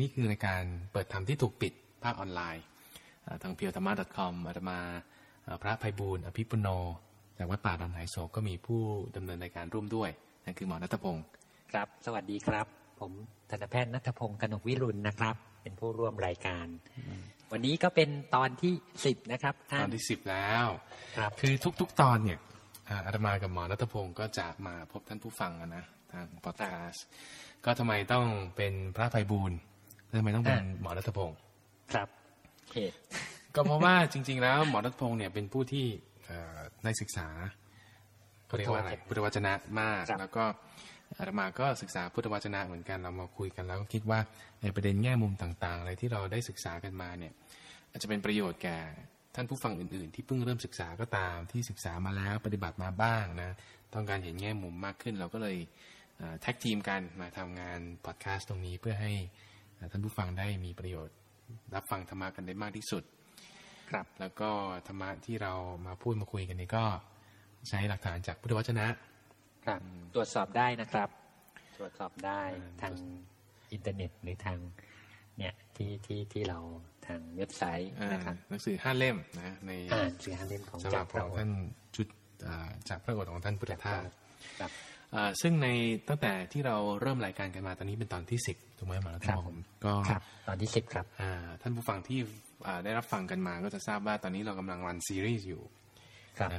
นี่คือรายการเปิดธรรมที่ถูกปิดภาคออนไลน์ ทางเพียวธรรมะ .com อาตมาพระภัยบูลอภิปุโน จากวัดป่าดอนไหโศกก็มีผู้ดำเนินรายการร่วมด้วยนั่นคือหมอนัทพงศ์ครับ สวัสดีครับ ผมทันตแพทย์นัทพงศ์กนกวิรุณนะครับ เป็นผู้ร่วมรายการ วันนี้ก็เป็นตอนที่สิบนะครับตอนที่สิบแล้วครับคือทุก ๆ ตอนเนี่ยอาตมากับหมอนัทพงศ์ก็จะมาพบท่านผู้ฟังนะทางพอดแคสต์ก็ทำไมต้องเป็นพระภัยบูล ทำไมต้องเป็นหมอรัตพงศ์ครับเหตุก็เพราะว่าจริง ๆ แล้วหมอรัตพงศ์เนี่ยเป็นผู้ที่ได้ศึกษาเขาเรียกว่าอะไรพุทธวจนะมาก แล้วก็อาตมาก็ศึกษาพุทธวจนะเหมือนกันเรามาคุยกันแล้วก็คิดว่าในประเด็นแง่มุมต่างๆอะไรที่เราได้ศึกษากันมาเนี่ยอาจจะเป็นประโยชน์แก่ท่านผู้ฟังอื่นๆ ที่เพิ่งเริ่มศึกษาก็ตามที่ศึกษามาแล้วปฏิบัติมาบ้างนะต้องการเห็นแง่มุมมากขึ้น เราก็เลย tag team กันมาทำงานพอดแคสต์ตรงนี้เพื่อให้ ท่านผู้ฟังได้มีประโยชน์ รับฟังธรรมะกันได้มากที่สุด ครับ แล้วก็ธรรมะที่เรามาพูดมาคุยกันนี้ก็ใช้หลักฐานจากพุทธวจนะครับ ตรวจสอบได้นะครับ ตรวจสอบได้ทางอินเทอร์เน็ตหรือทางเนี่ยที่ที่ที่เราทางเว็บไซต์นะครับหนังสือห้าเล่มนะในหนังสือห้าเล่มของจากพระท่านจุดจากพระโอษฐ์ของท่านพุทธทาส ซึ่งในตั้งแต่ที่เราเริ่มรายการกันมาตอนนี้เป็นตอนที่สิบถูกไหมมาแล้วครับผมก็ตอนที่สิบครับท่านผู้ฟังที่ได้รับฟังกันมาก็จะทราบว่าตอนนี้เรากำลังรันซีรีส์อยู่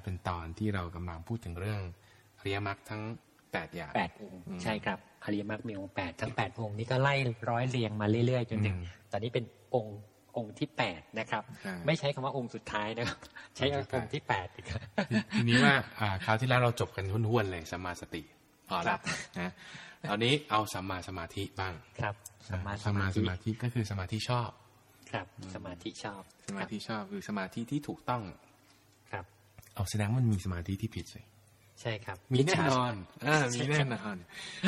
เป็นตอนที่เรากำลังพูดถึงเรื่องอริยมรรคทั้งแปดอย่างแปดองค์ใช่ครับอริยมรรคมีองค์แปดทั้งแปดองค์นี้ก็ไล่ร้อยเรียงมาเรื่อยๆจนถึงตอนนี้เป็นองค์องค์ที่แปดนะครับ ไม่ใช้คำว่าองค์สุดท้ายนะครับ ใช้องค์ที่แปดทีนี้ว่าคราวที่แล้วเราจบกันทุ่นๆเลยสมาสติพ อละนะตอนนี้เอาสัมมาสมาธิบ้างครับสัมมาสมาสมาธิก็คือสมาธิชอบ ครับ สมาธิชอบ สมาธิชอบคือสมาธิที่ถูกต้อง ครับเอาแสดงมันมีสมาธิที่ผิดสิใช่ครับ มีแน่นอนอ่ามีแน่นอน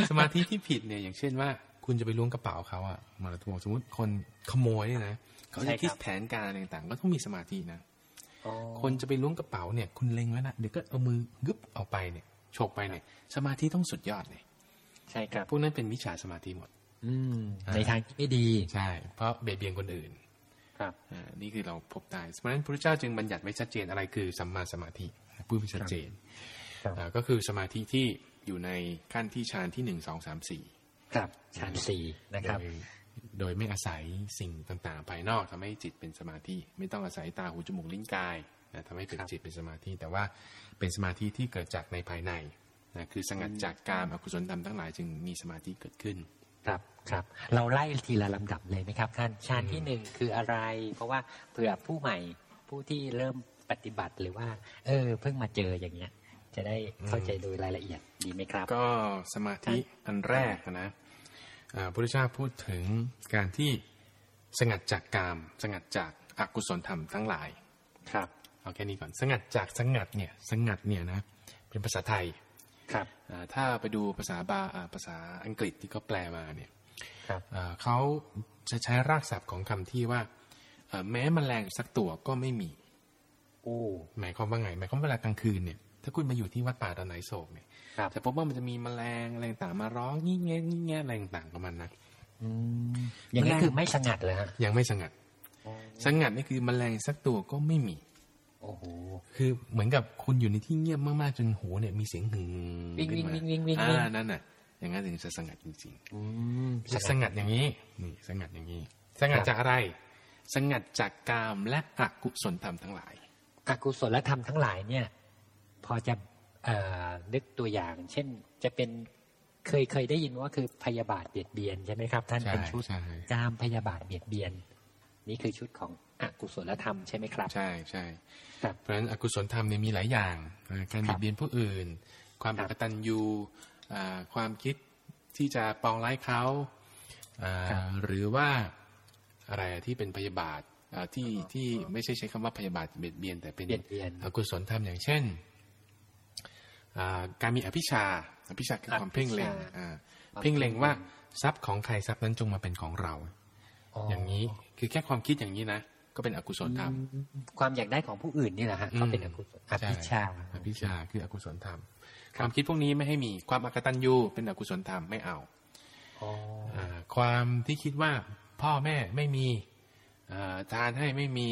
สมาธิที่ผิดเนี่ย อย่างเช่นว่า คุณจะไปล้วงกระเป๋าเขาอะมาถวงสมมติคนขโมยเนี่ยนะเขาจะคิดแผนการอะไรต่างๆก็ต้องมีสมาธินะคนจะไปล้วงกระเป๋าเนี่ย คุณเล็งไว้นะเดี๋ยวก็เอามือกึบออกไปเนี่ย ฉกไปเนี่ยสมาธิต้องสุดยอดเลยใช่ครับพวกนั้นเป็นมิจฉาสมาธิหมด อืมในทางที่ไม่ดีใช่ เพราะเบียดเบียนคนอื่น ครับอ่านี่คือเราพบได้เพราะฉะนั้นพระเจ้าจึงบัญญัติไว้ชัดเจนอะไรคือสัมมาสมาธิพูดชัดเจนก็คือสมาธิที่อยู่ในขั้นที่ฌานที่หนึ่งสองสามสี่ครับฌานสี่นะครับ โดยไม่อาศัยสิ่งต่างๆ ภายนอกทำให้จิตเป็นสมาธิ ไม่ต้องอาศัยตาหูจมูกลิ้นกาย นะทำให้เป็นจิตเป็นสมาธิ แต่ว่าเป็นสมาธิที่เกิดจากในภายในนะคือสงัดจากการอกุศลธรรมทั้งหลายจึงมีสมาธิเกิดขึ้น ครับครับ เราไล่ทีละลำดับเลยไหมครับ ท่านฌานที่หนึ่งคืออะไร เพราะว่าเผื่อผู้ใหม่ผู้ที่เริ่มปฏิบัติหรือว่า เออ เพิ่งมาเจออย่างเงี้ย จะได้เข้าใจโดยรายละเอียดดีไหมครับ ก็สมาธิอันแรกนะพระพุทธเจ้าพูดถึงการที่สงัดจากกาม สงัดจากอากุศลธรรมทั้งหลาย ครับ เอาแค่นี้ก่อนสงัดจากสงัดเนี่ยสงัดเนี่ยนะเป็นภาษาไทยครับถ้าไปดูภาษาบาภาษาอังกฤษที่เขาแปลมาเนี่ยเขาจะใช้รากศัพท์ของคำที่ว่าแม้มแมลงสักตัวก็ไม่มี โอ้หมายความว่าไงหมายความว่าเวลากลางคืนเนี่ย ถ้าคุณมาอยู่ที่วัดป่าตอนไหนโศกเนี่ยจะพบว่ามันจะมีแมลงอะไรต่างมาร้องงี้แง่งี้แง่อะไรต่างประมาณนั้นอย่างนี้คือไม่สงัดเลยฮะยังไม่สงัด สงัดนี่คือแมลงสักตัวก็ไม่มี โอ้โหคือเหมือนกับคุณอยู่ในที่เงียบมากๆจนหูเนี่ยมีเสียงหึงวิ่งวิ่งวิ่งวิ่งวิ่งอ่านั่นน่ะ อย่างนั้นถึงจะสงัดจริงๆจะสงัดอย่างนี้นี่สงัดอย่างนี้ สงัดจากอะไร สงัดจากกามและอกุศลธรรมทั้งหลายอกุศลธรรมทั้งหลายเนี่ย พอจะเอ่อนึกตัวอย่าง เช่นจะเป็นเคยเคยได้ยินว่าคือพยาบาทเบียดเบียนใช่ไหมครับ ท่านเป็นชุดกามพยาบาทเบียดเบียน นี่คือชุดของ อกุศลธรรมใช่ไหมครับ ใช่ใช่เพราะฉะนั้นอกุศลธรรมเนี่ยมีหลายอย่างการเบียดเบียนผู้อื่น ความอกตัญญูความคิดที่จะปองร้ายเขาหรือว่าอะไรที่เป็นพยาบาทที่ที่ไม่ใช่ใช้คำว่าพยาบาทเบียดเบียน แต่เป็นอกุศลธรรมอย่างเช่นการมีอภิชาอภิชาคือความเพ่งเล็งเพ่งเล็งว่าทรัพย์ของใครทรัพย์นั้นจงมาเป็นของเรา อย่างนี้คือแค่ความคิดอย่างนี้นะ ก็เป็นอกุศลธรรม ความอยากได้ของผู้อื่นนี่แหละฮะก็เป็นอกุศลอภิชาอภิชาคืออกุศลธรรม ความคิดพวกนี้ไม่ให้มีความอกตัญญูเป็นอกุศลธรรมไม่เอาความที่คิดว่าพ่อแม่ไม่มีทานให้ไม่มี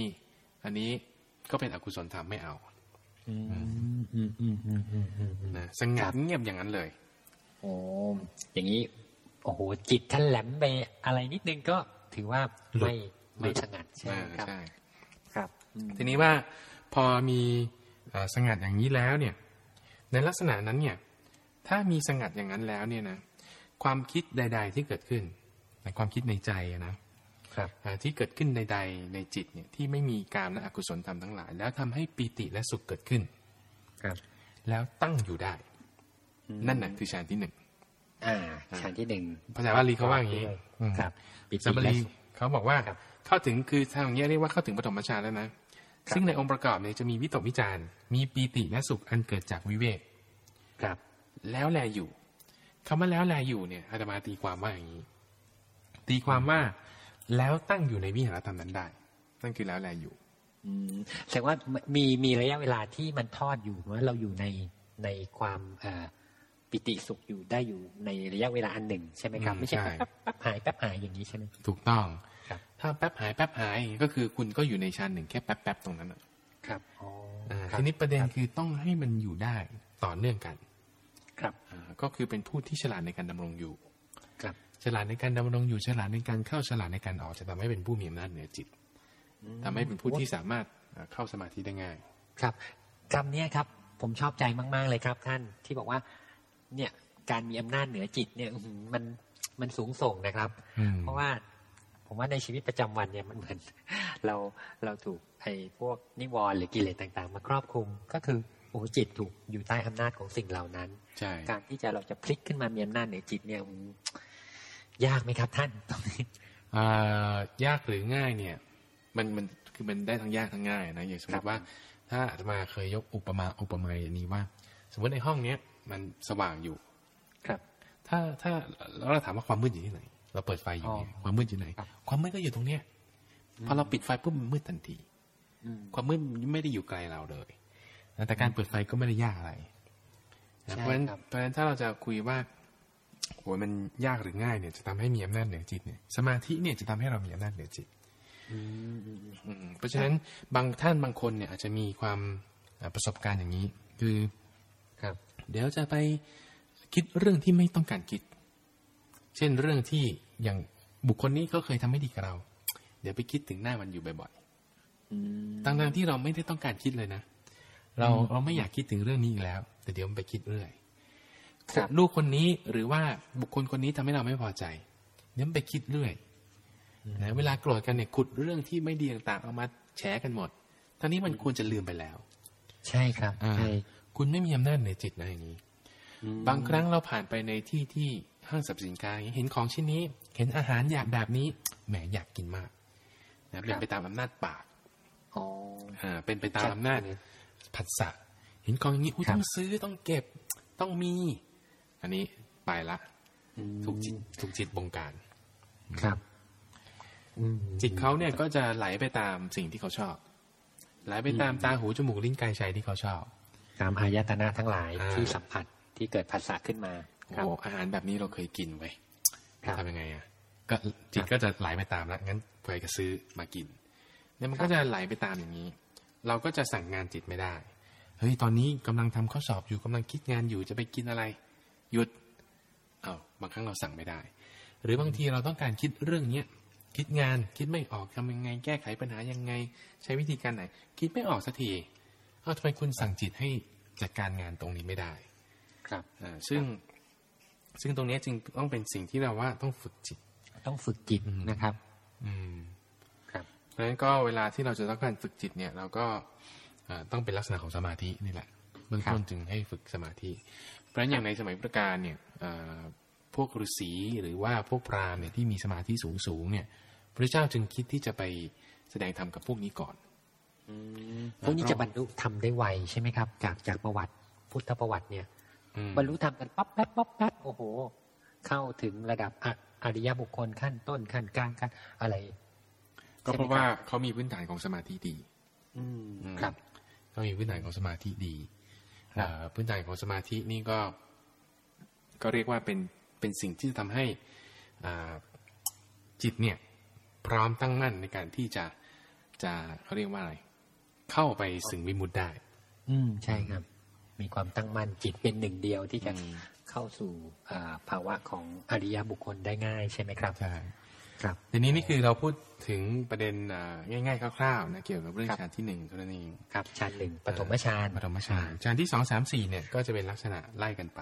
อันนี้ก็เป็นอกุศลธรรมไม่เอานะสงัดเงียบอย่างนั้นเลย โอ้อย่างนี้ โอ้โหจิตท่านแหลมไปอะไรนิดนึงก็ถือว่าไม่ ไม่สงัดใช่ไหมครับครับ ทีนี้ว่าพอมีสงัดอย่างนี้แล้วเนี่ย ในลักษณะนั้นเนี่ย ถ้ามีสงัดอย่างนั้นแล้วเนี่ยนะความคิดใด ๆ ที่เกิดขึ้นในความคิดในใจนะครับที่เกิดขึ้นใด ๆ ในจิตเนี่ยที่ไม่มีการและอกุศลธรรมทั้งหลาย แล้วทำให้ปีติและสุขเกิดขึ้น ครับ แล้วตั้งอยู่ได้ นั่นแหละคือฌานที่หนึ่งอ่าฌานที่หนึ่งภาษาบาลีเขาว่าอย่างนี้ครับปิติบาลีเขาบอกว่า เข้าถึงคือทางนี้เรียกว่าเข้าถึงปฐมฌานแล้วนะ ซึ่งในองค์ประกอบเนี่ยจะมีวิตกวิจารมีปีติและสุขอันเกิดจากวิเวกครับ แล้วแลอยู่คำว่าแล้วแลอยู่เนี่ยอาตมาตีความว่าอย่างนี้ ตีความว่าแล้วตั้งอยู่ในวิหารธรรมนั้นได้นั่นคือแล้วแลอยู่อืมแสดงว่ามีมีระยะเวลาที่มันทอดอยู่ว่าเราอยู่ในในความปิติสุขอยู่ได้อยู่ในระยะเวลาอันหนึ่งใช่ไหมครับ ไม่ใช่แป๊บแป๊บหายแป๊บหายอย่างนี้ใช่ไหมถูกต้อง ถ้าแป๊บหายแป๊บหายก็คือคุณก็อยู่ในชั้นหนึ่งแค่แป๊บแป๊บตรงนั้นครับอ๋อทีนี้ประเด็นคือต้องให้มันอยู่ได้ต่อเนื่องกัน ครับก็คือเป็นผู้ที่ฉลาดในการดำรงอยู่ ครับฉลาดในการดำรงอยู่ฉลาดในการเข้าฉลาดในการออกจะทำให้เป็นผู้มีอำนาจเหนือจิตทำให้เป็นผู้ที่สามารถเข้าสมาธิได้ง่าย ครับคำนี้ครับ ผมชอบใจมาก ๆ เลยครับ ท่านที่บอกว่า เนี่ยการมีอำนาจเหนือจิตเนี่ยมันมันสูงส่งนะครับ เพราะว่า ผมว่าในชีวิตประจำวันเนี่ยมันเหมือน เราเราถูกไอ้พวกนิวรณ์หรือกิเลสต่างๆ มาครอบคลุมก็คือโอ้จิตถูกอยู่ใต้อำนาจของสิ่งเหล่านั้นใช่การที่จะเราจะพลิกขึ้นมามีอำนาจเหนือจิตเนี่ยยากไหมครับท่านตรงนี้ยากหรือง่ายเนี่ย มันมันคือมันได้ทั้งยากทั้งง่ายนะอย่างสมมติว่า ถ้าอาตมาเคยยกอุปมาอุปไมยนี้ว่า สมมติในห้องเนี้ยมันสว่างอยู่ ครับ ถ้าถ้าเราถามว่าความมืดอยู่ที่ไหน เราเปิดไฟอยู่เนี่ยความมืดอยู่ไหน ความมืดก็อยู่ตรงเนี้ยพอเราปิดไฟปุ๊บมันมืดทันทีความมืดไม่ได้อยู่ไกลเราเลยแต่การเปิดไฟก็ไม่ได้ยากอะไรเพราะฉะนั้นเพราะฉะนั้นถ้าเราจะคุยว่าโอ้มันยากหรือง่ายเนี่ยจะทำให้มีอำนาจเหนือจิตเนี่ย สมาธิเนี่ยจะทำให้เรามีอำนาจเหนือจิตเพราะฉะนั้นบางท่านบางคนเนี่ยอาจจะมีความประสบการณ์อย่างนี้ คือครับ เดี๋ยวจะไปคิดเรื่องที่ไม่ต้องการคิด เช่นเรื่องที่อย่างบุคคลนี้เขาเคยทำไม่ดีกับเรา เดี๋ยวไปคิดถึงหน้ามันอยู่บ่อยๆตั้งๆที่เราไม่ได้ต้องการคิดเลยนะ เราเราไม่อยากคิดถึงเรื่องนี้อีกแล้ว แต่เดี๋ยวมันไปคิดเรื่อยลูกคนนี้หรือว่าบุคคลคนนี้ทำให้เราไม่พอใจ เดี๋ยวมันไปคิดเรื่อยนะเวลาโกรธกันเนี่ยขุดเรื่องที่ไม่ดีต่างๆเอามาแฉกันหมดตอนนี้มันควรจะลืมไปแล้ว ใช่ครับใช่คุณไม่มีอำนาจในจิตนะอย่างนี้ บางครั้งเราผ่านไปในที่ที่ ห้างสรรพสินค้าเห็นของชิ้นนี้ เห็นอาหารอยากแบบนี้แหมอยากกินมากนะเป็นไปตามอำนาจปากอ่าเป็นไปตามอำนาจผัสสะเห็นของอย่างนี้ต้องซื้อต้องเก็บต้องมี อันนี้ไปละถูกจิตถูกจิตบงการครับจิตเขาเนี่ยก็จะไหลไปตามสิ่งที่เขาชอบ ไหลไปตามตาหูจมูกลิ้นกายใจที่เขาชอบ ตามอายตนะทั้งหลายที่สัมผัสที่เกิดภาษาขึ้นมา โอ้อาหารแบบนี้เราเคยกินไว้ทำยังไงอะก็จิตก็จะไหลไปตามแล้วงั้นไปก็ซื้อมากินเนี่ยมันก็จะไหลไปตามอย่างนี้ เราก็จะสั่งงานจิตไม่ได้เฮ้ยตอนนี้กำลังทำข้อสอบอยู่กำลังคิดงานอยู่จะไปกินอะไรหยุดเอา้าบางครั้งเราสั่งไม่ได้ หรือบางทีเราต้องการคิดเรื่องเนี้ยคิดงานคิดไม่ออกทำยังไง แก้ไขปัญหายังไง ใช้วิธีการไหน คิดไม่ออกสักทีเอ้าทำไมคุณสั่งจิตให้จัดการงานตรงนี้ไม่ได้ ครับอ่าซึ่ง ซึ่งตรงนี้จึงต้องเป็นสิ่งที่เราว่าต้องฝึกจิต ต้องฝึกจิตนะครับ อืมครับเพราะฉะนั้นก็เวลาที่เราจะต้องการฝึกจิตเนี่ย เราก็ต้องเป็นลักษณะของสมาธินี่แหละเบื้องต้นจึงให้ฝึกสมาธิ เพราะฉะนั้นอย่างในสมัยพุทธกาลเนี่ยพวกฤาษีหรือว่าพวกพราหมณ์เนี่ยที่มีสมาธิสูงสูงเนี่ย พระเจ้าจึงคิดที่จะไปแสดงธรรมกับพวกนี้ก่อนพวกนี้จะบรรลุทำได้ไวใช่ไหมครับ จากจากประวัติพุทธประวัติเนี่ย บรรลุธรรมกันป๊อปแป๊บป๊อปแป๊บโอ้โห เข้าถึงระดับอริยบุคคลขั้นต้นขั้นกลางขั้นอะไร ก็เพราะว่าเขามีพื้นฐานของสมาธิดี อืมครับเขามีพื้นฐานของสมาธิดีพื้นฐานของสมาธินี่ก็ ก็เรียกว่าเป็นเป็นสิ่งที่จะทำให้จิตเนี่ย พร้อมตั้งมั่นในการที่จะจะเขาเรียกว่าอะไร เข้าไปสึงวิมุตได้ อืมใช่ครับ มีความตั้งมั่นจิตเป็นหนึ่งเดียวที่จะเข้าสู่ภาวะของอริยบุคคลได้ง่ายใช่ไหมครับใช่ครับทีนี้นี่คือเราพูดถึงประเด็นง่ายๆคร่าวๆนะเกี่ยวกับเรื่องฌานที่หนึ่งเท่านั้นเองครับฌานหนึ่งปฐมฌานปฐมฌานฌานที่สองสามสี่เนี่ยก็จะเป็นลักษณะไล่กันไป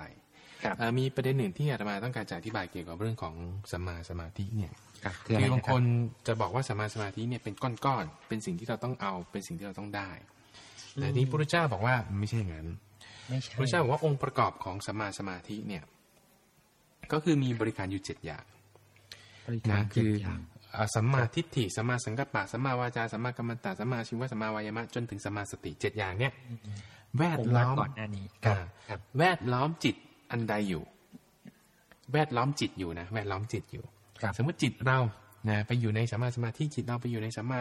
มีประเด็นหนึ่งที่อาตมาต้องการจะอธิบายเกี่ยวกับเรื่องของสัมมาสมาธิเนี่ยคือบางคนจะบอกว่าสัมมาสมาธิเนี่ยเป็นก้อนๆเป็นสิ่งที่เราต้องเอาเป็นสิ่งที่เราต้องได้ แต่นี้พระเจ้าบอกว่าไม่ใช่อย่างนั้น พระเจ้าบอกว่าองค์ประกอบของสัมมาสมาธิเนี่ย ก็คือมีบริการอยู่เจ็ดอย่างนะคือสัมมาทิฏฐิสัมมาสังกัปปะสัมมาวาจาสัมมากรรมตาสัมมาชิวะสัมมาวายมะจนถึงสัมมาสติเจ็ดอย่างเนี่ยแวดล้อมก่อนหน้านี้แวดล้อมจิตอันใดอยู่ แวดล้อมจิตอยู่นะแวดล้อมจิตอยู่สมมติจิตเรานะไปอยู่ในสัมมาสมาธิจิตเราไปอยู่ในสัมมา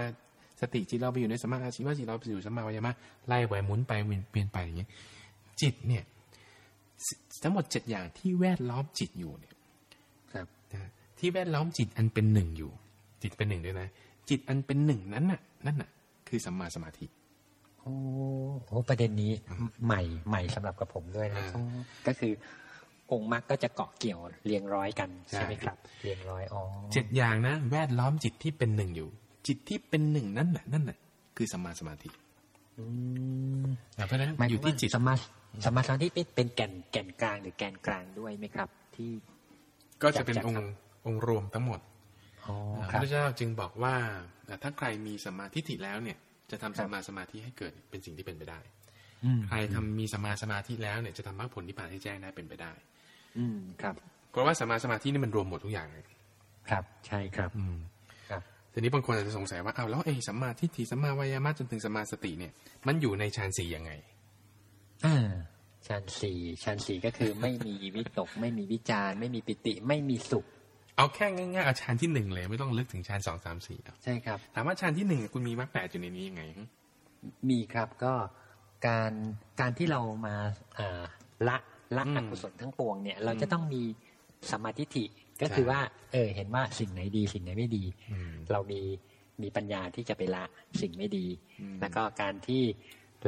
สติจิตเราไปอยู่ในสัมมาอาชีวะจิตเราไปอยู่สัมมาวายมะไล่ไหวหมุนไปเปลี่ยนไปอย่างเงี้ย จิตเนี่ย ทั้งหมดเจ็ดอย่างที่แวดล้อมจิตอยู่เนี่ย ครับที่แวดล้อมจิตอันเป็นหนึ่งอยู่ จิตเป็นหนึ่งด้วยนะ จิตอันเป็นหนึ่งนั้นน่ะ นั่นน่ะ คือสัมมาสมาธิโอ้โหประเด็นนี้ใหม่ใหม่สำหรับกับผมด้วยนะก็คือ องค์มรรคก็จะเกาะเกี่ยวเรียงร้อยกันใช่ไหมครับ เรียงร้อยอ๋อเจ็ดอย่างนะแวดล้อมจิตที่เป็นหนึ่งอยู่ จิตที่เป็นหนึ่งนั่นน่ะนั่นน่ะคือสัมมาสมาธิเพราะฉะนั้นอยู่ที่จิตสมา สมาธิที่เป็นแก่นแก่นกลางหรือแก่นกลางด้วยไหมครับ ที่ก็จะเป็นองค์องค์รวมทั้งหมดพระเจ้าจึงบอกว่าถ้าใครมีสมาธิแล้วเนี่ย จะทำสมาสมาธิให้เกิดเป็นสิ่งที่เป็นไปได้ใครทำมีสมาสมาธิแล้วเนี่ยจะทำมรรคผลที่ผ่านให้แจ้งได้เป็นไปได้ อืมครับเพราะว่าสมาสมาธินี่มันรวมหมดทุกอย่างเลยครับ ใช่ครับ อืมครับทีนี้บางคนอาจจะสงสัยว่าอ้าวแล้วไอ้สัมมาทิฏฐิสัมมาวายามะจนถึงสัมมาสติเนี่ย มันอยู่ในฌานสี่ยังไง อ่าฌานสี่ฌานสี่ก็คือไม่มีวิตก ไม่มีวิจารไม่มีปิติ ไม่มีสุข เอาแค่ง่ายๆเอาฌานที่หนึ่งเลย ไม่ต้องลึกถึงฌานสองสามสี่ใช่ครับถามว่าฌานที่หนึ่งคุณมีมรรคแปดอยู่ในนี้ยังไง มีครับก็การการที่เรามาละละอกุศลทั้งปวงเนี่ย เราจะต้องมีสมาธิิก็คือว่า เออ เห็นว่าสิ่งไหนดีสิ่งไหนไม่ดี เรามีมีปัญญาที่จะไปละสิ่งไม่ดี แล้วก็การที่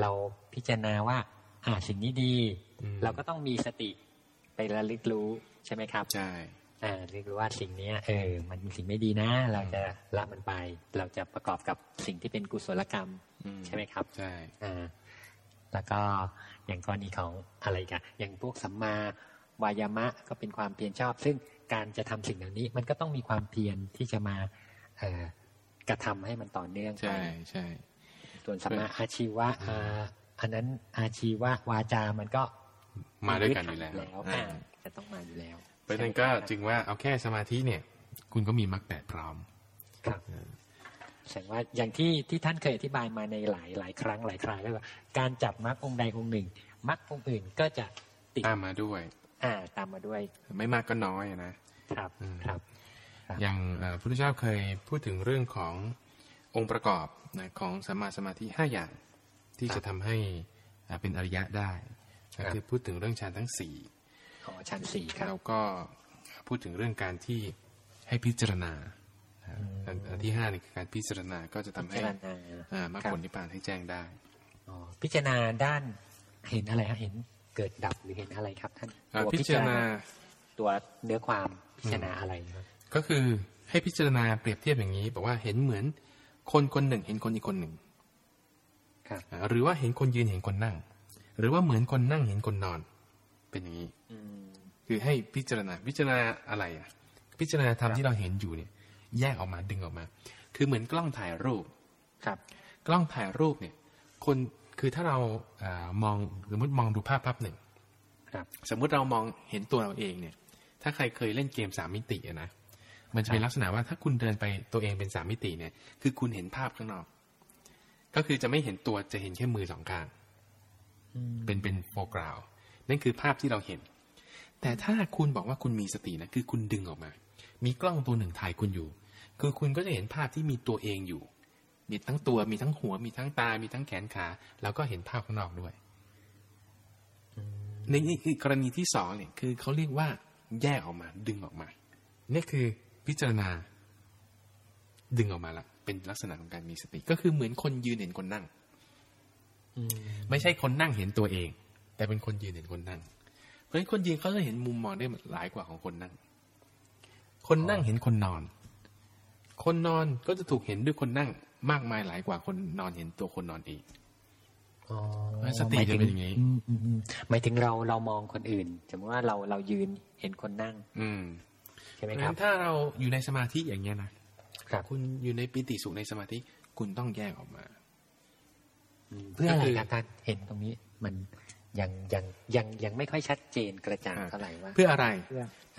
เราพิจารณาว่า อ่าสิ่งนี้ดี เราก็ต้องมีสติไประลึกรู้ใช่ไหมครับ ใช่อ่าเรียกว่าสิ่งเนี้ยเออ มันมีสิ่งไม่ดีนะ เราจะละมันไป เราจะประกอบกับสิ่งที่เป็นกุศลกรรมใช่ไหมครับ ใช่อ่าแล้วก็อย่างกรณีของอะไรกันอย่างพวกสัมมาวายามะก็เป็นความเพียรชอบ ซึ่งการจะทำสิ่งเหล่านี้ มันก็ต้องมีความเพียรที่จะมาเกระทำให้มันต่อเนื่องใช่ใช่ส่วนสัมมาอาชีวะ อันนั้นอาชีวะวาจามันก็มาด้วยกันอยู่แล้วจะต้องมาอยู่แล้วเพราะฉะนั้นก็จึงว่าเอาแค่สมาธิเนี่ย คุณก็มีมรรคแปดพร้อมครับแสดงว่าอย่างที่ที่ท่านเคยอธิบายมาในหลายหลายครั้งหลายคราก็ว่าการจับมรรคองใดองหนึ่งมรรคองอื่นก็จะติดตามมาด้วย อ่า ตามมาด้วย ไม่มากก็น้อยนะครับครับ อย่างพระพุทธเจ้าเคยพูดถึงเรื่องขององค์ประกอบนะของสมาสมาธิห้าอย่าง ที่จะทำให้เป็นอริยะได้คือพูดถึงเรื่องฌานทั้งสี่ฌานสี่ครับแล้วก็พูดถึงเรื่องการที่ให้พิจารณาอันที่ห้านี่คือการพิจารณาก็จะทำให้มรรคผลนิพพานให้แจ้งได้พิจารณาด้านเห็นอะไรครับเห็นเกิดดับหรือเห็นอะไรครับท่านตัวพิจารณาตัวเนื้อความพิจารณาอะไรครับก็คือให้พิจารณาเปรียบเทียบอย่างนี้บอกว่าเห็นเหมือนคนคนหนึ่ง เห็นคนอีกคนหนึ่งครับ หรือว่าเห็นคนยืนเห็นคนนั่ง หรือว่าเหมือนคนนั่งเห็นคนนอน เป็นอย่างนี้คือให้พิจารณาพิจารณาอะไรอะ พิจารณาธรรมที่เราเห็นอยู่เนี่ย แยกออกมาดึงออกมา คือเหมือนกล้องถ่ายรูปครับ กล้องถ่ายรูปเนี่ย คนคือถ้าเราอมองสมมติมองดูภาพภาพหนึ่งครับ สมมุติเรามองเห็นตัวเราเองเนี่ย ถ้าใครเคยเล่นเกมสามมิตินะมันจะเป็นลักษณะว่าถ้าคุณเดินไปตัวเองเป็นสามมิติเนี่ย คือคุณเห็นภาพข้างนอก ก็คือจะไม่เห็นตัวจะเห็นแค่มือสองข้างเป็นเป็นโฟกราวนั่นคือภาพที่เราเห็น แต่ถ้าคุณบอกว่าคุณมีสตินะคือคุณดึงออกมา มีกล้องตัวหนึ่งถ่ายคุณอยู่ คือคุณก็จะเห็นภาพที่มีตัวเองอยู่มีทั้งตัวมีทั้งหัว มีทั้งตา มีทั้งแขนขา แล้วก็เห็นภาพข้างนอกด้วยในนี่คือกรณีที่สองเนี่ยคือเขาเรียกว่า แยกออกมา ดึงออกมา นี่คือพิจารณา ดึงออกมาละ เป็นลักษณะของการมีสติ ก็คือเหมือนคนยืนเห็นคนนั่งไม่ใช่คนนั่งเห็นตัวเอง แต่เป็นคนยืนเห็นคนนั่ง เพราะฉะนั้นคนยืนเขาจะเห็นมุมมองได้หลายกว่าของคนนั่ง คนนั่งเห็นคนนอน คนนอนก็จะถูกเห็นด้วยคนนั่งมากมายหลายกว่าคนนอนเห็นตัวคนนอนเองสติจะเป็นอย่างนี้หมายถึงเราเรามองคนอื่นสมมติว่าเราเรายืนเห็นคนนั่ง อืมใช่ไหมครับถ้าเราอยู่ในสมาธิอย่างเงี้ยนะ ครับคุณอยู่ในปิติสุขในสมาธิคุณต้องแยกออกมาเพื่ออะไรครับท่านเห็นตรงนี้ มันยังยังยังยังไม่ค่อยชัดเจนกระจ่างเท่าไหร่ว่าเพื่ออะไร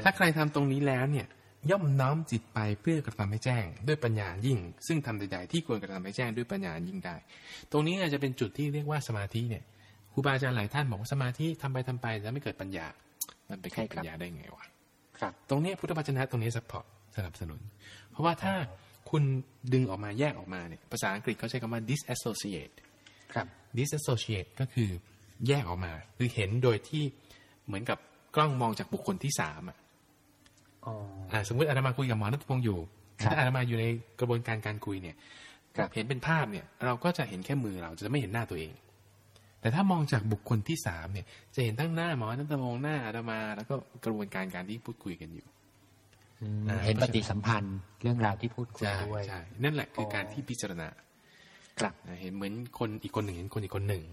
ถ้าใครทำตรงนี้แล้วเนี่ย ย่อมน้อมจิตไปเพื่อกระทำให้แจ้ง ด้วยปัญญายิ่ง ซึ่งทำใดๆที่ควรกระทำให้แจ้งด้วยปัญญายิ่งได้ ตรงนี้อาจจะเป็นจุดที่เรียกว่าสมาธิเนี่ยครูบาอาจารย์หลายท่านบอกว่าสมาธิทำไปทำไปแล้วไม่เกิดปัญญา มันไปเกิดปัญญาได้ไงวะครับ ตรงนี้พุทธวจนะตรงนี้สปอร์ตสนับสนุน เพราะว่าถ้าคุณดึงออกมาแยกออกมาเนี่ยภาษาอังกฤษเขาใช้คำว่า disassociate ครับ disassociate ก็คือแยกออกมา คือเห็นโดยที่เหมือนกับกล้องมองจากบุคคลที่สามอะสมมติอาตมาคุยกับหมอนัทพงศ์อยู่ถ้าอาตมาอยู่ในกระบวนการการคุยเนี่ยเห็นเป็นภาพเนี่ย เราก็จะเห็นแค่มือเราจะไม่เห็นหน้าตัวเอง แต่ถ้ามองจากบุคคลที่สามเนี่ย จะเห็นทั้งหน้าหมอนัทพงศ์หน้าอาตมา แล้วก็กระบวนการการที่พูดคุยกันอยู่ เห็นปฏิสัมพันธ์เรื่องราวที่พูดคุยด้วยใช่นั่นแหละคือการที่พิจารณาครับเห็นเหมือนคนอีกคนหนึ่งเห็นคนอีกคนหนึ่ง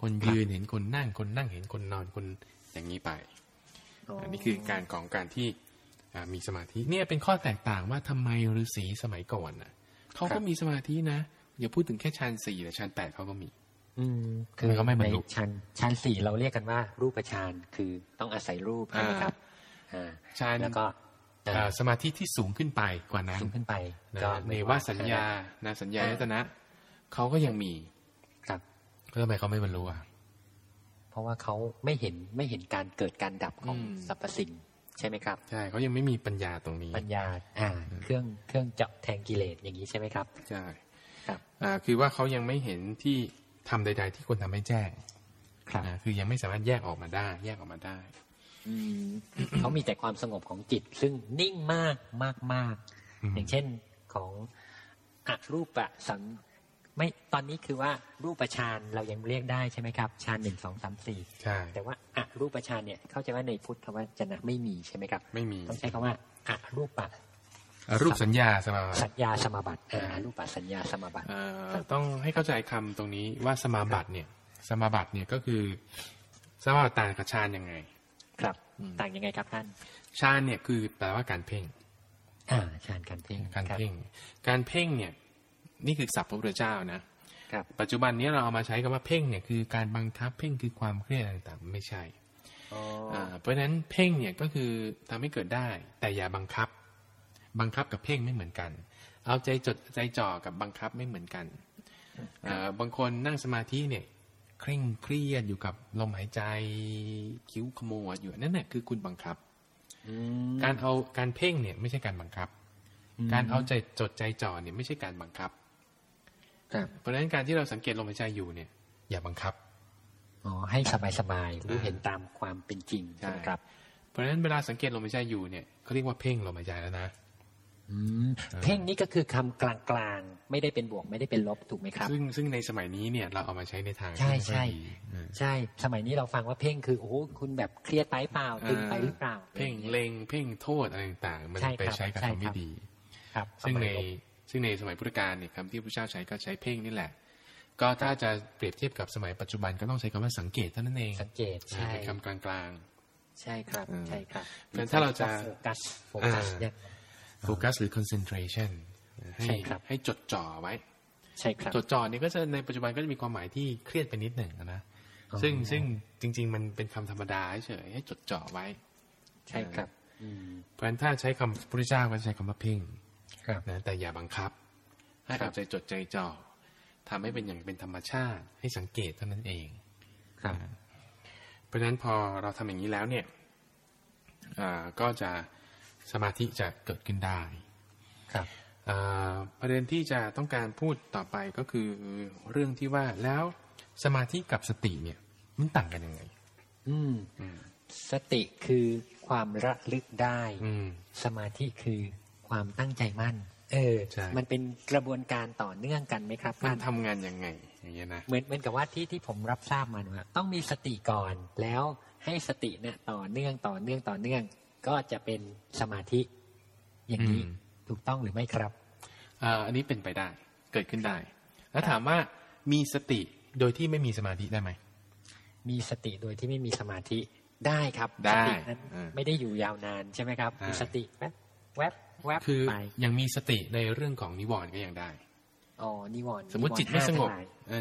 คนยืนเห็นคนนั่งคนนั่งเห็นคนนอนคนอย่างนี้ไป อันนี้คือการของการที่มีสมาธิเนี่ยเป็นข้อแตกต่างว่าทำไมฤาษีสมัยก่อนน่ะเขาก็มีสมาธินะอย่าพูดถึงแค่ชั้นสี่แต่ชั้นแปดเขาก็มี อืมคือเขาไม่บรรลุชั้นชั้นสี่เราเรียกกันว่า รูปฌานคือต้องอาศัยรูปใช่ไหมครับอ่าฌานแล้วก็ สมาธิที่สูงขึ้นไปกว่านั้นสูงขึ้นไปก็เนวสัญญานาสัญญายตนะเขาก็ยังมีครับทำไมเขาไม่บรรลุอะเพราะว่าเขาไม่เห็นไม่เห็นการเกิดการดับของสรรพสิ่งใช่ไหมครับใช่เขายังไม่มีปัญญาตรงนี้ ปัญญา อ่า เครื่องเครื่องเจาะแทงกิเลสอย่างนี้ใช่ไหมครับใช่ครับอ่าคือว่าเขายังไม่เห็นที่ทำใด ๆ ที่ควรทาให้แจ้งครับคือยังไม่สามารถแยกออกมาได้ แยกออกมาได้ เขามีแต่ความสงบของจิต ซึ่งนิ่งมากมากมากอย่างเช่นของอรูปะสังไม่ตอนนี้คือว่ารูปฌานเรายังเรียกได้ใช่ไหมครับฌานหนึ่งสองสามสี่ใช่แต่ว่าอรูปฌานเนี่ยเข้าใจว่าในพุทธคำว่าจนะไม่มีใช่ไหมครับ ไม่มีต้องใช้คำว่าอรูปะรูปสัญญาสมาบัติสัญญาสมาบัติอรูปะสัญญาสมาบัติต้องให้เข้าใจคำตรงนี้ว่าสมาบัติเนี่ย สมาบัติเนี่ยก็คือสมาบัติต่างกับฌานยังไง ครับ ต่างยังไงครับท่านฌานเนี่ยคือแปลว่าการเพ่งอ่าฌานการเพ่งการเพ่ง การเพ่งเนี่ย นี่คือศัพท์พระพุทธเจ้านะครับ ปัจจุบันนี้เราเอามาใช้คำว่าเพ่งเนี่ยคือการบังคับเพ่งคือความเครียดต่างๆไม่ใช่เพราะฉะนั้นเพ่งเนี่ยก็คือทำให้เกิดได้ แต่อย่าบังคับ บังคับกับเพ่งไม่เหมือนกัน เอาใจจดใจจ่อกับบังคับไม่เหมือนกันบางคนนั่งสมาธิเนี่ย เคร่งเครียดอยู่กับลมหายใจคิ้วขมวดอยู่นั่นแหละคือคุณบังคับการเอาการเพ่งเนี่ย ไม่ใช่การบังคับ การเอาใจจดใจจ่อเนี่ยไม่ใช่การบังคับเพราะฉะนั้นการที่เราสังเกตลมหายใจอยู่เนี่ย อย่าบังคับอ๋อให้สบายสบายรู้เห็นตามความเป็นจริงใช่ครับ เพราะฉะนั้นเวลาสังเกตลมหายใจอยู่เนี่ยเขาเรียกว่าเพ่งลมหายใจแล้วนะ เพ่งนี่ก็คือคำกลางๆ ไม่ได้เป็นบวกไม่ได้เป็นลบถูกไหมครับ ซึ่งซึ่งในสมัยนี้เนี่ยเราเอามาใช้ในทางใช่ใช่ใช่ สมัยนี้เราฟังว่าเพ่งคือโอ้คุณแบบเครียดไปเปล่าตึงไปหรือเปล่า เพ่งเลงเพ่งโทษอะไรต่างๆ มันไปใช้กับคำไม่ดี ครับ ซึ่งในซึ่งในสมัยพุทธกาลเนี่ยคำที่พระเจ้าใช้ก็ใช้เพ่งนี่แหละ ก็ถ้าจะเปรียบเทียบกับสมัยปัจจุบันก็ต้องใช้คำว่าสังเกตเท่านั้นเองสังเกตใช่เป็นคำกลางๆ ใช่ครับใช่ครับเพราะถ้าเราจะโฟกัสโฟกัสเนี่ย โฟกัสหรือ concentration ให้ให้จดจ่อไว้ ใช่ครับ จดจ่อนี่ก็จะในปัจจุบันก็จะมีความหมายที่เครียดไปนิดหนึ่งนะซึ่งซึ่งจริง ๆ มันเป็นคำธรรมดาเฉยให้จดจ่อไว้ ใช่ครับเพราะฉะนั้นถ้าใช้คำพระเจ้าก็ใช้คำว่าเพ่งนะแต่อย่าบังคับ ให้เอาใจจดใจจ่อทำให้เป็นอย่างเป็นธรรมชาติ ให้สังเกตเท่านั้นเองครับเพราะฉะนั้นพอเราทำอย่างนี้แล้วเนี่ยก็จะ สมาธิจะเกิดขึ้นได้ครับประเด็นที่จะต้องการพูดต่อไปก็คือเรื่องที่ว่าแล้วสมาธิกับสติเนี่ย มันต่างกันยังไง อืมสติคือความระลึกได้ อืสมาธิคือความตั้งใจมั่น เออ มันเป็นกระบวนการต่อเนื่องกันไหมครับมันทำงานยังไง อย่างเงี้ยนะเหมือนเหมือนกับว่าที่ที่ผมรับทราบมาว่าต้องมีสติก่อนแล้วให้สติเนี่ยต่อเนื่องต่อเนื่องต่อเนื่อง ก็จะเป็นสมาธิ อย่างนี้ถูกต้องหรือไม่ครับอันนี้เป็นไปได้เกิดขึ้นได้ แล้วถามว่ามีสติโดยที่ไม่มีสมาธิได้ไหมมีสติโดยที่ไม่มีสมาธิได้ครับได้นั้นไม่ได้อยู่ยาวนานใช่ไหมครับมีสติแวบแวบแวบคือยังมีสติในเรื่องของนิวรณ์ก็ยังได้อ๋อนิวรณ์สมมติจิตไม่สงบ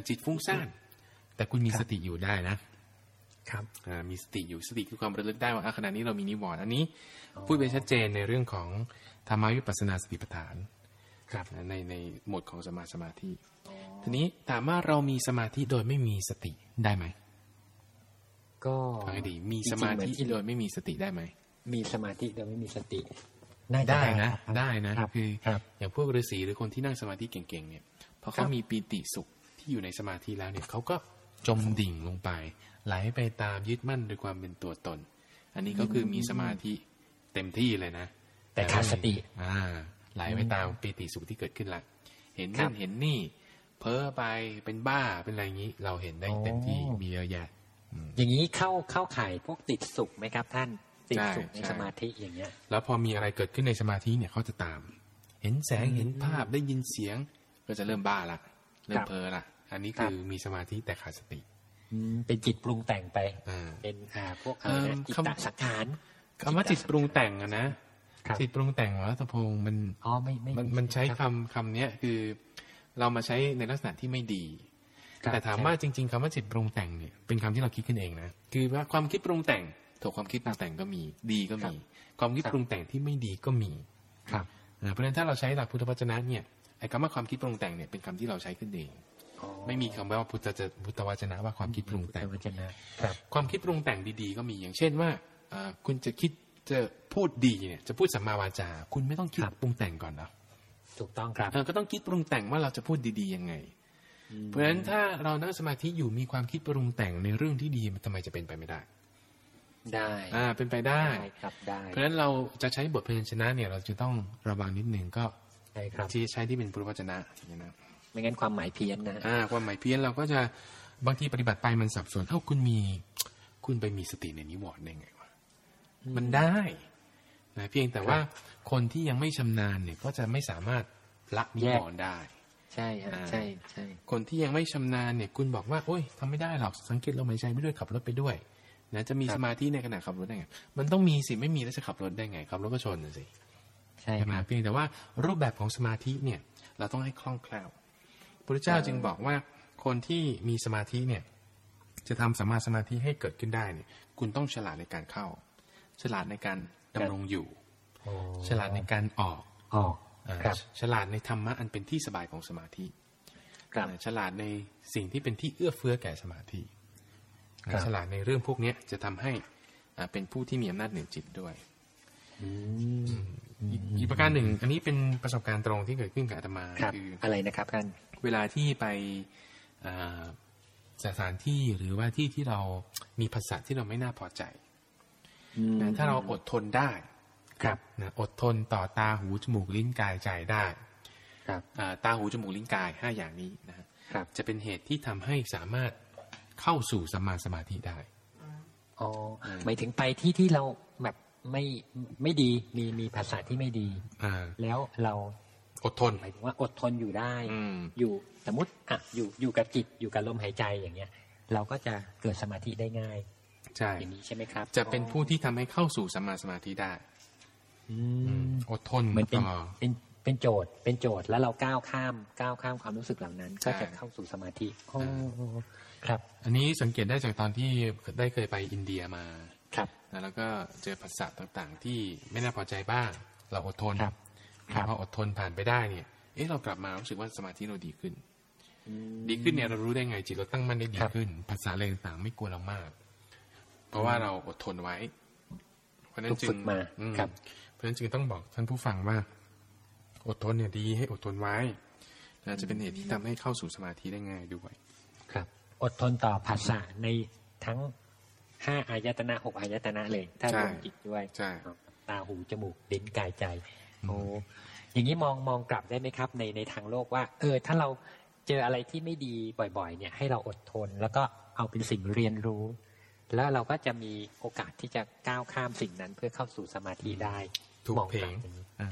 จิตฟุ้งซ่านแต่คุณมีสติอยู่ได้นะ ครับมีสติอยู่สติคือความระลึกได้ว่าขณะนี้เรามีนิวรณ์อันนี้พูดไปชัดเจนในเรื่องของธรรมยุปัสนาสติปัฏฐานครับในในหมดของสมาสมาธิ ทีนี้ถามว่าเรามีสมาธิโดยไม่มีสติได้ไหมก็ฟังให้ดีมีสมาธิโดยไม่มีสติได้ไหมมีสมาธิโดยไม่มีสติได้นะได้นะคืออย่างพวกฤาษีหรือคนที่นั่งสมาธิเก่งๆเนี่ยพอเขามีปีติสุขที่อยู่ในสมาธิแล้วเนี่ยเขาก็จมดิ่งลงไป ไหลไปตามยึดมั่นด้วยความเป็นตัวตน อันนี้ก็คือมีสมาธิเต็มที่เลยนะ แต่ขาดสติ อ่า ไหลไปตามปีติสุขที่เกิดขึ้นละเห็นนั่นเห็นนี่ เพ้อไปเป็นบ้าเป็นอะไรอย่างนี้ เราเห็นได้เต็มที่มีเยอะแยะอย่างนี้เข้าเข้าข่ายพวกติดสุขไหมครับ ท่านติดสุขในสมาธิอย่างเงี้ย แล้วพอมีอะไรเกิดขึ้นในสมาธิเนี่ยเขาจะตาม เห็นแสงเห็นภาพได้ยินเสียง ก็จะเริ่มบ้าละเริ่มเพ้อละอันนี้คือมีสมาธิแต่ขาดสติ เป็นจิตปรุงแต่งไปเป็นอ่าพวกอะไรจิตตสังขารคำว่าจิตปรุงแต่งอะนะจิตปรุงแต่งวัตพงศ์มันอ๋อไม่ไม่มันใช้คำคำเนี้ยคือ เรามาใช้ในลักษณะที่ไม่ดี แต่ถามว่าจริง ๆคำว่าจิตปรุงแต่งเนี่ยเป็นคำที่เราคิดขึ้นเองนะคือว่าความคิดปรุงแต่งถูกความคิดปรุงแต่งก็มีดีก็มี ความคิดปรุงแต่งที่ไม่ดีก็มีครับเพราะฉะนั้นถ้าเราใช้หลักพุทธวจนะเนี่ยไอ้คำว่าความคิดปรุงแต่งเนี่ยเป็นคำที่เราใช้ขึ้นเอง ไม่มีคำว่าพุทธจะพุทธวจนะว่าความคิดปรุงแต่งความคิดปรุงแต่งดีๆ ก็มีอย่างเช่นว่าคุณจะคิดจะพูดดีเนี่ย จะพูดสัมมาวาจา คุณไม่ต้องคิดปรุงแต่งก่อนนะถูกต้องครับก็ต้องคิดปรุงแต่งว่าเราจะพูดดีๆยังไง เพราะฉะนั้นถ้าเรานั่งสมาธิอยู่มีความคิดปรุงแต่งในเรื่องที่ดีมันทำไมจะเป็นไปไม่ได้ได้อ่าเป็นไปได้ครับได้เพราะฉะนั้นเราจะใช้บทเพลงชนะเนี่ย เราจะต้องระวังนิดนึงก็ใช่ครับที่ใช้ที่เป็นพุทธวจนะอย่างนี้นะ ไม่งั้นความหมายเพี้ยนนะอ่าความหมายเพี้ยนเราก็จะบางทีปฏิบัติไปมันสับสนเอ้าคุณมี คุณไปมีสติในนิวรณ์ได้ไงวะมันได้นะเพียงแต่ว่าคนที่ยังไม่ชำนาญเนี่ย ก็จะไม่สามารถละนิวรณ์ได้ ใช่ฮะใช่ใช่คนที่ยังไม่ชำนาญเนี่ย คุณบอกว่าโอ้ยทำไม่ได้หรอกสังเกตลมหายใจไม่ด้วยขับรถไปด้วยนะจะมีสมาธิในขณะขับรถได้ไงมันต้องมีสิไม่มีแล้วจะขับรถได้ไงขับรถก็ชนสิใช่ไหมเพียงแต่ว่ารูปแบบของสมาธิเนี่ย เราต้องให้คล่องแคล่ว พระเจ้าจึงบอกว่าคนที่มีสมาธิเนี่ย จะทำสมาสมาธิให้เกิดขึ้นได้เนี่ย คุณต้องฉลาดในการเข้า ฉลาดในการดำรงอยู่ฉลาดในการออกออกฉลาดในธรรมะอันเป็นที่สบายของสมาธิฉลาดในสิ่งที่เป็นที่เอื้อเฟื้อแก่สมาธิฉลาดในเรื่องพวกนี้จะทำให้เป็นผู้ที่มีอำนาจเหนือจิตด้วยอีกประการหนึ่ง อันนี้เป็นประสบการณ์ตรงที่เกิดขึ้นกับอาตมาคืออะไรนะครับท่าน เวลาที่ไปสถานที่หรือว่าที่ที่เรามีภาษาที่เราไม่น่าพอใจถ้าเราอดทนได้ ครับนะอดทนต่อตาหูจมูกลิ้นกายใจได้ ครับตาหูจมูกลิ้นกายห้าอย่างนี้นะครับ จะเป็นเหตุที่ทำให้สามารถเข้าสู่สมาสมาธิได้อ๋อหมายถึงไปที่ที่เราแบบไม่ไม่ดีมีมีภาษาที่ไม่ดี อ่า แล้วเรา อดทนหมายถึงว่าอดทนอยู่ได้ อยู่สมมติอะอยู่อยู่กับจิตอยู่กับลมหายใจอย่างเงี้ย เราก็จะเกิดสมาธิได้ง่ายใช่อย่างนี้ใช่ไหมครับ จะเป็นผู้ที่ทำให้เข้าสู่สมาสมาธิได้อดทนเหมือนเป็นเป็นเป็นโจทย์ เป็นโจทย์แล้วเราก้าวข้ามก้าวข้ามความรู้สึกเหล่านั้น ก็จะเข้าสู่สมาธิครับ อันนี้สังเกตได้จากตอนที่ได้เคยไปอินเดียมาครับแล้วก็เจอภาษาต่างๆ ที่ไม่น่าพอใจบ้าง เราอดทนครับ พออดทนผ่านไปได้เนี่ย เอ๊ะเรากลับมารู้สึกว่าสมาธิเราดีขึ้น ดีขึ้นเนี่ยเรารู้ได้ไงจิตเราตั้งมั่นได้ดีขึ้น ภาษาอะไรต่างๆไม่กลัวเรามาก เพราะว่าเราอดทนไว้ เพราะนั้นจึงมาครับเพราะฉะนั้นจึงต้องบอกท่านผู้ฟังว่า อดทนเนี่ยดีให้อดทนไว้นะจะเป็นเหตุที่ทำให้เข้าสู่สมาธิได้ง่ายด้วย ครับ อดทนต่อภาษาในทั้งห้าอายตนะหกอายตนะเลย ถ้ารวมจิตด้วย ใช่ตาหูจมูกลิ้นกายใจ โอ้อย่างนี้มองมองกลับได้ไหมครับ ในในทางโลกว่า เออ ถ้าเราเจออะไรที่ไม่ดีบ่อย ๆ เนี่ย ให้เราอดทน แล้วก็เอาเป็นสิ่งเรียนรู้ แล้วเราก็จะมีโอกาสที่จะก้าวข้ามสิ่งนั้นเพื่อเข้าสู่สมาธิได้ถูกเพลง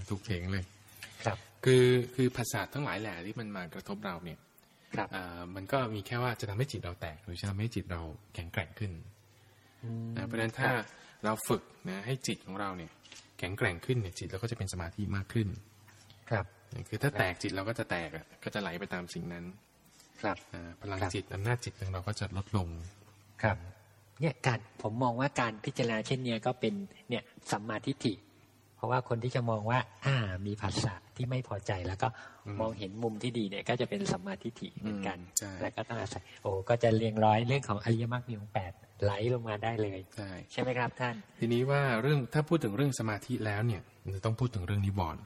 ถูกเพลงเลยครับ คือคือภาษาทั้งหลายแหละที่มันมากระทบเราเนี่ยครับมันก็มีแค่ว่าจะทำให้จิตเราแตก หรือจะทำให้จิตเราแข็งแกร่งขึ้นนะเพราะฉะนั้นถ้าเราฝึกนะให้จิตของเราเนี่ย แข็งแกร่งขึ้นเนี่ยจิตเราก็จะเป็นสมาธิมากขึ้น ครับคือถ้าแตกจิตเราก็จะแตกอะก็จะไหลไปตามสิ่งนั้น ครับพลังจิตอำนาจจิตของเราก็จะลดลงครับเนี่ยการผมมองว่าการพิจารณาเช่นเนี้ยก็เป็นเนี่ยสัมมาทิฏฐิ เพราะว่าคนที่จะมองว่า อ่ามีภาษาที่ไม่พอใจแล้วก็มองเห็นมุมที่ดีเนี่ย ก็จะเป็นสัมมาทิฏฐิเหมือนกันแล้วก็ต้องอาศัยโอ้ก็จะเรียงร้อยเรื่องของอริยมรรคมีองค์แปด ไหลลงมาได้เลยใช่ใช่ไหมครับท่าน ทีนี้ว่าเรื่องถ้าพูดถึงเรื่องสมาธิแล้วเนี่ยจะต้องพูดถึงเรื่องนิวรณ์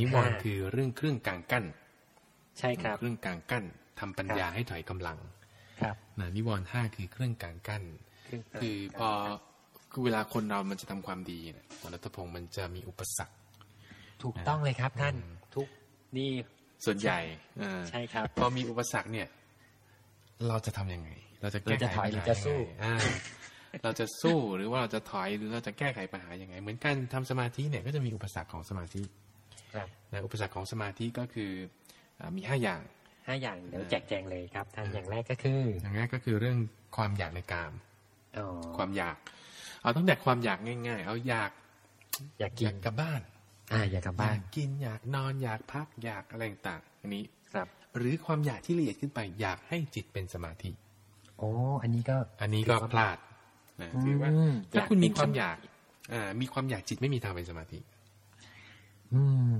นิวรณ์คือเรื่องเครื่องกลางกั้น ใช่ครับ เครื่องกลางกั้นทำปัญญาให้ถอยกำลัง ครับนะนิวรณ์ห้าคือเครื่องกลางกั้น คือพอคือเวลาคนเรามันจะทำความดีเนี่ยรัตพงศ์มันจะมีอุปสรรค ถูกต้องเลยครับท่านทุกนี่ส่วนใหญ่ใช่ครับ พอมีอุปสรรคเนี่ย เราจะทํำยังไง เราจะแก้ไขปัญหายังไงเราจะสู้หรือว่าเราจะถอยหรือเราจะแก้ไขปัญหายังไง เหมือนกันทำสมาธิเนี่ยก็จะมีอุปสรรคของสมาธินะอุปสรรคของสมาธิก็คือมีห้าอย่างห้าอย่างเดี๋ยวแจกแจงเลยครับท่านอย่างแรกก็คืออย่างแรกก็คือเรื่องความอยากในกามความอยาก เอาตั้งแต่ความอยากง่าย ๆ เอาอยาก อยากกินกลับบ้าน อ่า อยากกลับบ้านกินอยากนอนอยากพักอยากอะไรต่างอันนี้ครับ หรือความอยากที่ละเอียดขึ้นไป อยากให้จิตเป็นสมาธิ โอ้อันนี้ก็ อันนี้ก็พลาดนะคือว่าถ้าคุณมีความอยาก อ่า มีความอยากจิตไม่มีทางเป็นสมาธิอืม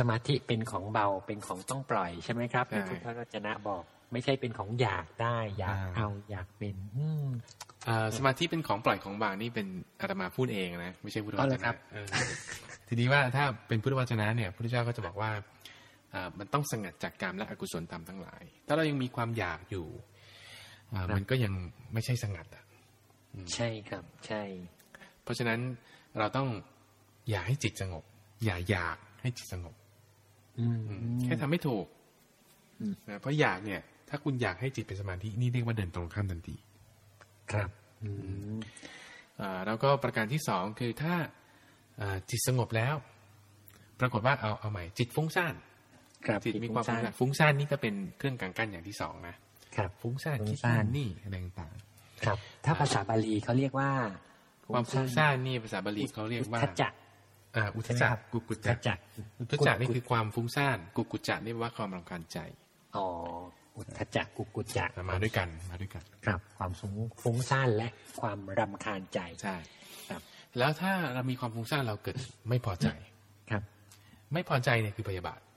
สมาธิเป็นของเบาเป็นของต้องปล่อยใช่ไหมครับที่คุณพระรจนะบอก ไม่ใช่เป็นของอยากได้ อยากเอาอยากเป็น อืมสมาธิเป็นของปล่อยของบางนี่เป็นอาตมาพูดเองนะไม่ใช่พุทธวจนะทีนี้ว่าถ้าเป็นพุทธวจนะเนี่ยพระพุทธเจ้าก็จะบอกว่ามันต้องสงัดจากกรรมและอกุศลธรรมทั้งหลาย ถ้าเรายังมีความอยากอยู่ มันก็ยังไม่ใช่สงัดอะใช่ครับใช่ เพราะฉะนั้นเราต้องอยากให้จิตสงบ อย่าอยากให้จิตสงบแค่ทำไม่ถูกเพราะอยากเนี่ย ถ้าคุณอยากให้จิตเป็นสมาธินี่เรียกว่าเดินตรงข้ามทันที ครับแล้วก็ประการที่สองคือถ้าจิตสงบแล้ว ปรากฏว่าเอาเอาใหม่จิตฟุ้งซ่านจิตมีความฟุ้งซ่านฟุ้งซ่านนี่ก็เป็นเครื่องกังกั้นอย่างที่สองนะ ครับฟุ้งซ่านคิดนี่อะไรต่างครับ ถ้าภาษาบาลีเขาเรียกว่า ความฟุ้งซ่านนี่ภาษาบาลีเขาเรียกว่าอุทจักอ่าอุทจักกุกุจักอุทจักนี่คือความฟุ้งซ่านกุกุจักนี่ว่าความรำคาญใจอ๋ออุทจักกุกุจักมาด้วยกันมาด้วยกันครับ ความฟุ้งซ่านและความรำคาญใจใช่ครับ แล้วถ้าเรามีความฟุ้งซ่านเราเกิดไม่พอใจครับ ไม่พอใจเนี่ยคือพยาบาทอ่า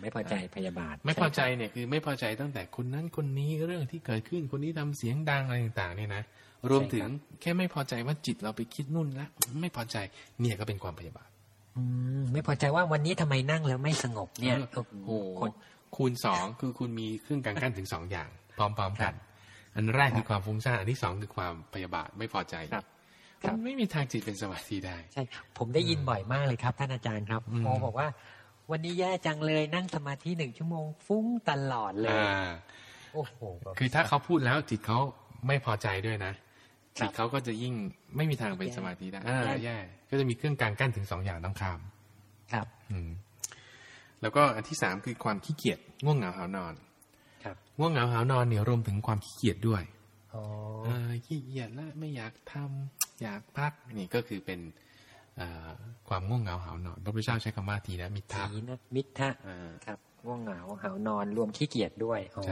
ไม่พอใจพยาบาท ไม่พอใจเนี่ยคือไม่พอใจตั้งแต่คนนั้นคนนี้เรื่องที่เกิดขึ้นคนนี้ทำเสียงดังอะไรต่างๆเนี่ยนะรวมถึงแค่ไม่พอใจว่าจิตเราไปคิดนู่นละไม่พอใจเนี่ยก็เป็นความพยาบาทอืมไม่พอใจว่าวันนี้ทำไมนั่งแล้วไม่สงบเนี่ยโอ้โหคูณสองคือคุณมีเครื่องกลางกั้นถึงสองอย่าง พร้อมๆกัน อันแรกคือความฟุ้งซ่านอันที่สองคือความพยาบาทไม่พอใจครับมันไม่มีทางจิตเป็นสมาธิได้ ใช่ ผมได้ยินบ่อยมากเลยครับ ท่านอาจารย์ครับโมบอกว่า วันนี้แย่จังเลยนั่งสมาธิหนึ่งชั่วโมงฟุ้งตลอดเลยโอ้โหคือถ้าเขาพูดแล้วจิตเขาไม่พอใจด้วยนะจิตเขาก็จะยิ่งไม่มีทางเป็นสมาธิได้อ่าแย่ก็จะมีเครื่องกลางกั้นถึงสองอย่างต้องข้าม ครับ อืมแล้วก็อันที่สามคือความขี้เกียจง่วงเหงาหานอน ครับ ง่วงเหงาหานอนเนี่ยรวมถึงความขี้เกียจด้วยอ๋อขี้เกียจแล้วไม่อยากทำอยากพักนี่ก็คือเป็น ความง่วงเหงาหานอน พระพุทธเจ้าใช้คำว่าทีนะมิทะนะมิทะครับง่วงเหงาหานอนรวมขี้เกียจด้วยอ๋อ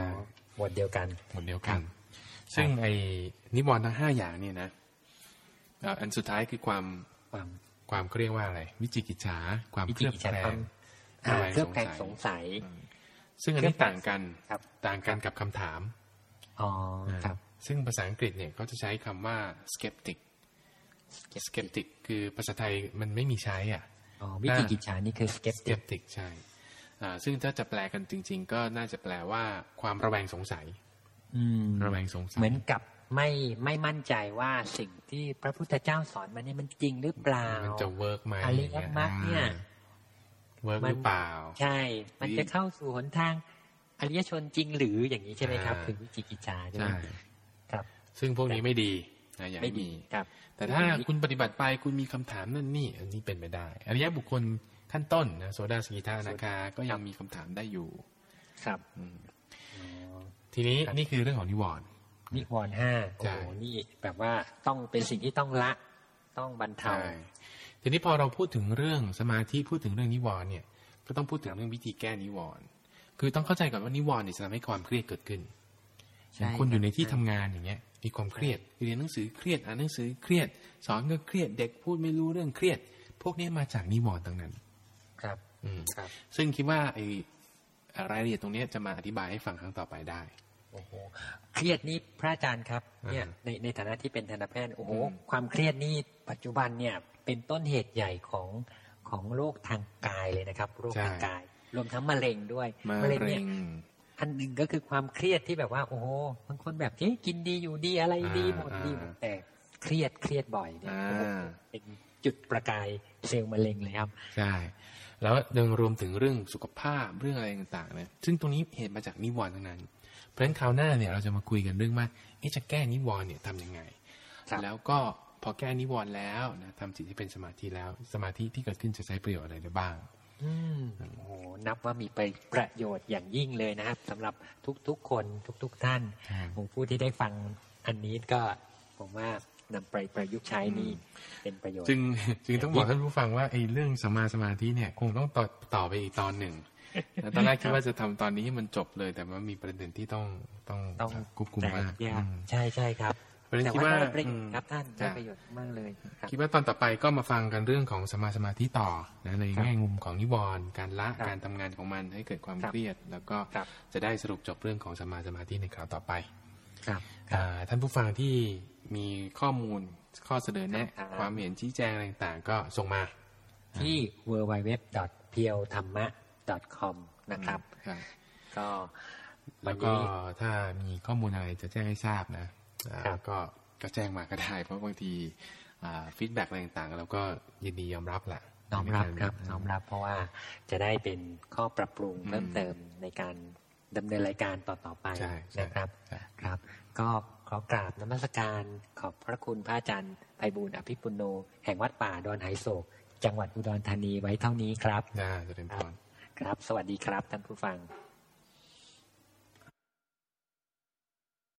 หมดเดียวกันหมดเดียวกัน ซึ่งไอ้นิวรณ์ทั้งห้าอย่างเนี่ยนะอันสุดท้ายคือความความความเขาเรียกว่าอะไร วิจิกิจฉาความเครือบแคลงเครือบแคลงสงสัย ซึ่งอันนี้ต่างกันต่างกันกับคำถามอ๋อครับ ซึ่งภาษาอังกฤษเนี่ยเขาจะใช้คำว่า skeptic skeptic คือภาษาไทยมันไม่มีใช้อะอ๋อวิจิกิจฉานี่คือ skeptic ใช่อ่าซึ่งถ้าจะแปลกันจริง ๆ ก็น่าจะแปลว่าความระแวงสงสัยอืมระแวงสงสัย เหมือนกับไม่ไม่มั่นใจว่าสิ่งที่พระพุทธเจ้าสอนมาเนี่ยมันจริงหรือเปล่า มันจะเวิร์กไหมอริยมรรคเนี่ยwork หรือเปล่า ใช่ มันจะเข้าสู่หนทางอริยชนจริงหรืออย่างนี้ใช่ไหมครับคือวิจิกิจฉาใช่ไหมครับ ซึ่งพวกนี้ไม่ดี นะอย่าไม่มีครับ แต่ถ้าคุณปฏิบัติไปคุณมีคำถามนั่นนี่ อันนี้เป็นไปได้อริยบุคคลขั้นต้นนะโสดาสกิทาอนาคาก็ยังมีคำถามได้อยู่ครับทีนี้นี่คือเรื่องของนิวรณ์นิวรณ์ห้าโอ้โหนี่แบบว่าต้องเป็นสิ่งที่ต้องละต้องบรรเทาทีนี้พอเราพูดถึงเรื่องสมาธิพูดถึงเรื่องนิวรณ์เนี่ย ก็ต้องพูดถึงเรื่องวิธีแก้นิวรณ์คือต้องเข้าใจก่อนว่านิวรณ์เนี่ยจะทำให้ความเครียดเกิดขึ้นอย่างคนอยู่ในที่ทำงานอย่างเงี้ย มีความเครียดเรียนหนังสือเครียดอ่านหนังสือเครียด สอนก็เครียดเด็กพูดไม่รู้เรื่องเครียด พวกนี้มาจากนิวรณ์ต่างนั้น ครับ อืมครับ ซึ่งคิดว่าไอ้รายละเอียดตรงนี้จะมาอธิบายให้ฟังครั้งต่อไปได้โอ้โหเครียดนี่พระอาจารย์ครับเนี่ยในในฐานะที่เป็นทันตแพทย์โอ้โหความเครียดนี่ปัจจุบันเนี่ย เป็นต้นเหตุใหญ่ของของโรคทางกายเลยนะครับ โรคทางกาย รวมทั้งมะเร็งด้วยมะเร็งเนี่ย อันหนึ่งก็คือความเครียดที่แบบว่า โอ้โหบางคนแบบเฮ้กินดีอยู่ดีอะไรดีหมดดีแต่เครียดเครียดบ่อยเนี่ยเป็นจุดประกายเซลล์มะเร็งเลยครับ ใช่ แล้วยังรวมถึงเรื่องสุขภาพเรื่องอะไรต่างๆนะซึ่งตรงนี้เหตุมาจากนิวรณ์ทั้งนั้น เพราะฉะนั้นคราวหน้าเนี่ยเราจะมาคุยกันเรื่องว่าจะแก้นิวรณ์เนี่ยทำยังไง แล้วก็พอแก้นิวรณ์แล้วนะทำจิตให้เป็นสมาธิแล้ว สมาธิที่เกิดขึ้นจะใช้ประโยชน์อะไรได้บ้างอืม โอ้โหนับว่ามีไปประโยชน์อย่างยิ่งเลยนะครับสำหรับทุกๆคนทุก ๆ ท่านผมผู้ที่ได้ฟังอันนี้ก็ผมว่านำไปประยุกต์ใช้นี่เป็นประโยชน์ จึงจึงต้องบอกท่านผู้ฟังว่าไอ้เรื่องสมาสมาธิเนี่ย คงต้องต่อต่อไปอีกตอนหนึ่งตอนแรกคิดว่าจะทำตอนนี้ให้มันจบเลย แต่ว่ามีประเด็นที่ต้องต้องต้องควบคุมมากใช่ใช่ครับ แต่ว่าได้ประโยชน์ครับท่านได้ประโยชน์มากเลยคิดว่าตอนต่อไปก็มาฟังกันเรื่องของสมาสมาธิต่อนะในแง่มุมของนิวรณ์การละการทำงานของมันให้เกิดความเครียด แล้วก็จะได้สรุปจบเรื่องของสมาสมาธิในคราวต่อไปครับท่านผู้ฟังที่มีข้อมูลข้อเสนอแนะ ความเห็นชี้แจงอะไรต่างๆ ก็ส่งมา ที่ w w w p i e w t h a m m a com นะครับก็แล้วก็ถ้ามีข้อมูลอะไรจะแจ้งให้ทราบนะ ก็ก็แจ้งมาก็ได้เพราะบางที feedback อะไรต่างๆเราก็ยินดียอมรับแหละน้อมรับครับน้อมรับเพราะว่าจะได้เป็นข้อปรับปรุงเพิ่มเติมในการดำเนินรายการต่อๆไปนะครับ ครับ ก็ขอกราบนมัสการขอบพระคุณพระอาจารย์ไพบูลอภิปุโน แห่งวัดป่าดอนไหโศก จังหวัดอุดรธานีไว้เท่านี้ครับน่าจะเป็นพรครับ สวัสดีครับท่านผู้ฟัง